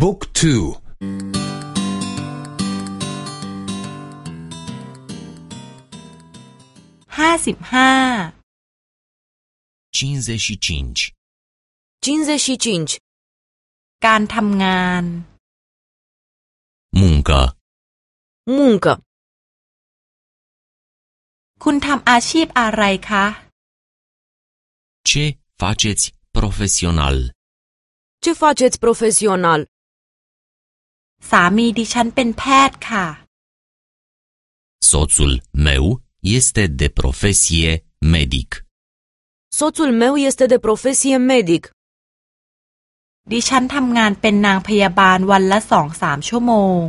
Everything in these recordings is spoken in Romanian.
บุ๊กทูห้าสิบห้า55 55. การทำงาน Muncă. Muncă. คุณทำอาชีพอะไรคะ Ce faceți profesional? Ce faceți profesional? สามีดิฉันเป็นแพทย์ค่ะ Soțul meu este de profesie medic. Soțul meu este de profesie medic. ดิฉันทำงานเป็นนางพยาบาลวันละสองสามชั่วโมง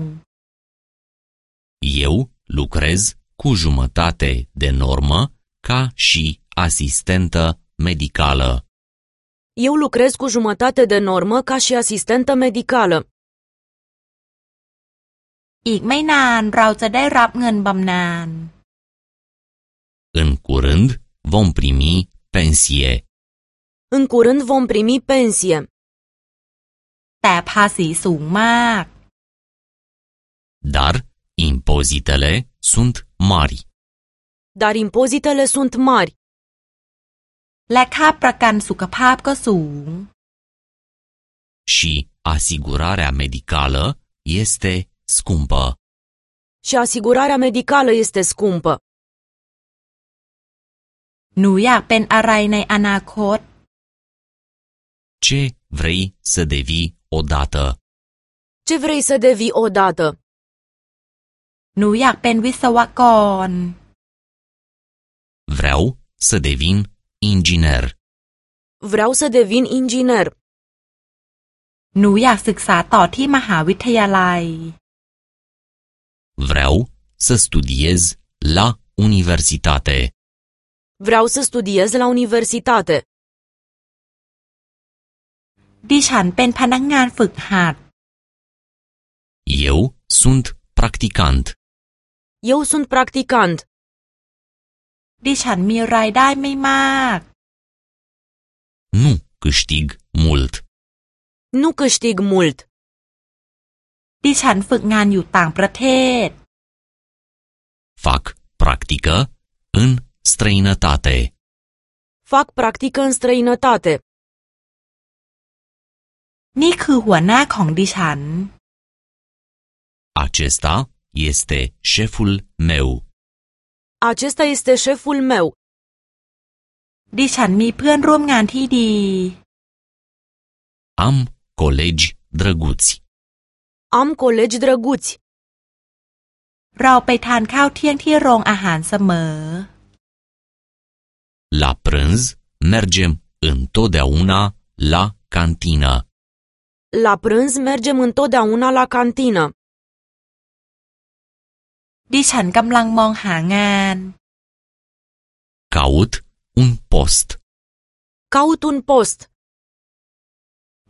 Eu lucrez cu jumătate de normă ca și asistentă medicală. Eu lucrez cu jumătate de normă ca și asistentă medicală. อีกไม่นานเราจะได้รับเงินบำนาญ În curând vom primi pensie, În curând vom primi pensie, แต่ภาษีสูงมาก dar impozitele sunt mari. dar impozitele sunt mari และค่าประกันสุขภาพก็สูง și asigurarea medicală este scumpă. și asigurarea medicală este scumpă. หนูอยากเป็นอะไรในอนาคต Ce vrei să devii odată? Ce vrei să devii odată? หนูอยากเป็นวิศวกร Vreau să devin inginer. Vreau să devin inginer. หนูอยากศึกษาต่อที่มหาวิทยาลัย Vreau să studiez la universitate. Vreau să studiez la universitate. ดิฉันเป็นพนักงานฝึกหัด Eu sunt practicant. Eu sunt practicant. ดิฉันมีรายได้ไม่มาก Nu câștig mult. Nu câștig mult. ดิฉันฝึกงานอยู่ต่างประเทศ Fac practică în străinătate. Fac practică în străinătate. นี่คือหัวหน้าของดิฉัน Acesta este șeful meu. Acesta este șeful meu. ดิฉันมีเพื่อนร่วมงานที่ดี Am colegi drăguți. Am colegi drăguți. เราไปทานข้าวเที่ยงที่โรงอาหารเสมอ La prânz mergem întotdeauna la cantină. La prânz mergem întotdeauna la cantină. ดิฉันกำลังมองหางาน Caut un post. Caut un post.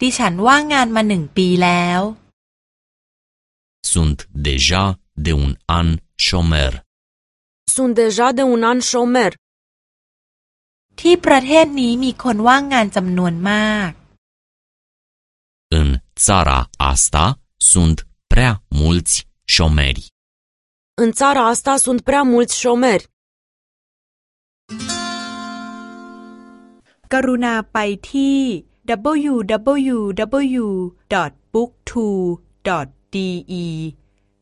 ดิฉันว่างงานมาหนึ่งปีแล้ว Sunt deja de un an șomer. Sunt deja de un an șomer. ที่ประเทศนี้มีคนว่างงานจำนวนมาก În țara asta sunt prea mulți șomeri. În țara asta sunt prea mulți șomeri. กรุณาไปที่ www.booktwo.de